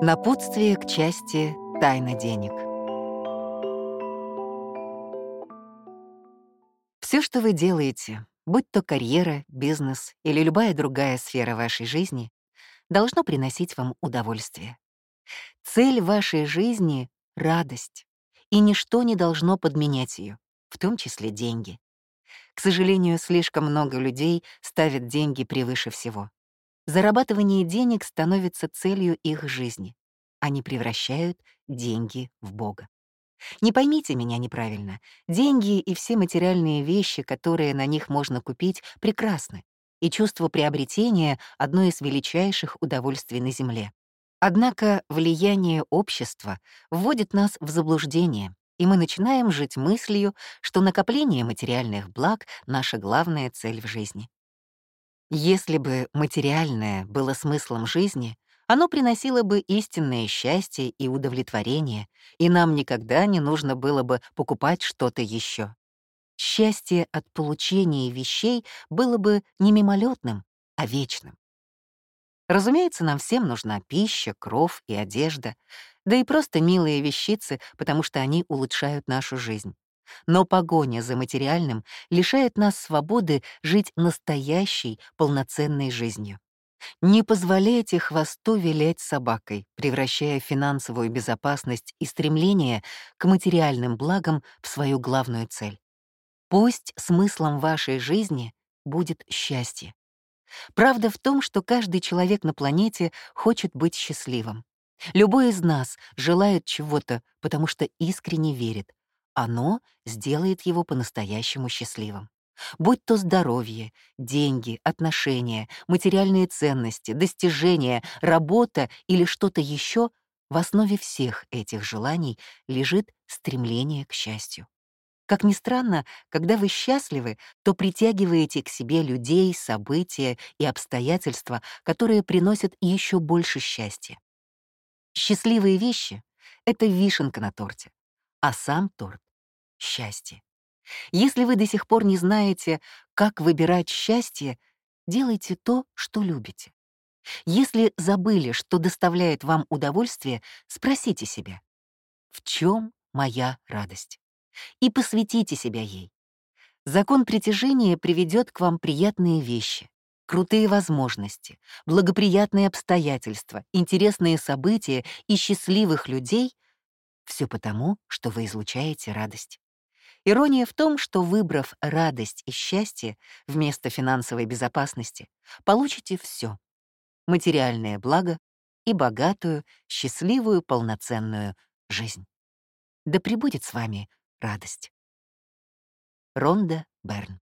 Напутствие к части «Тайна денег». Все, что вы делаете, будь то карьера, бизнес или любая другая сфера вашей жизни, должно приносить вам удовольствие. Цель вашей жизни — радость, и ничто не должно подменять ее, в том числе деньги. К сожалению, слишком много людей ставят деньги превыше всего. Зарабатывание денег становится целью их жизни. Они превращают деньги в Бога. Не поймите меня неправильно. Деньги и все материальные вещи, которые на них можно купить, прекрасны. И чувство приобретения — одно из величайших удовольствий на Земле. Однако влияние общества вводит нас в заблуждение, и мы начинаем жить мыслью, что накопление материальных благ — наша главная цель в жизни. Если бы материальное было смыслом жизни, оно приносило бы истинное счастье и удовлетворение, и нам никогда не нужно было бы покупать что-то еще. Счастье от получения вещей было бы не мимолетным, а вечным. Разумеется, нам всем нужна пища, кров и одежда, да и просто милые вещицы, потому что они улучшают нашу жизнь. Но погоня за материальным лишает нас свободы жить настоящей, полноценной жизнью. Не позволяйте хвосту вилять собакой, превращая финансовую безопасность и стремление к материальным благам в свою главную цель. Пусть смыслом вашей жизни будет счастье. Правда в том, что каждый человек на планете хочет быть счастливым. Любой из нас желает чего-то, потому что искренне верит, оно сделает его по-настоящему счастливым. Будь то здоровье, деньги, отношения, материальные ценности, достижения, работа или что-то еще, в основе всех этих желаний лежит стремление к счастью. Как ни странно, когда вы счастливы, то притягиваете к себе людей, события и обстоятельства, которые приносят еще больше счастья. Счастливые вещи — это вишенка на торте, а сам торт счастье. Если вы до сих пор не знаете, как выбирать счастье, делайте то, что любите. Если забыли, что доставляет вам удовольствие, спросите себя, в чем моя радость? И посвятите себя ей. Закон притяжения приведет к вам приятные вещи, крутые возможности, благоприятные обстоятельства, интересные события и счастливых людей — все потому, что вы излучаете радость. Ирония в том, что выбрав радость и счастье вместо финансовой безопасности, получите все — материальное благо и богатую, счастливую, полноценную жизнь. Да пребудет с вами радость. Ронда Берн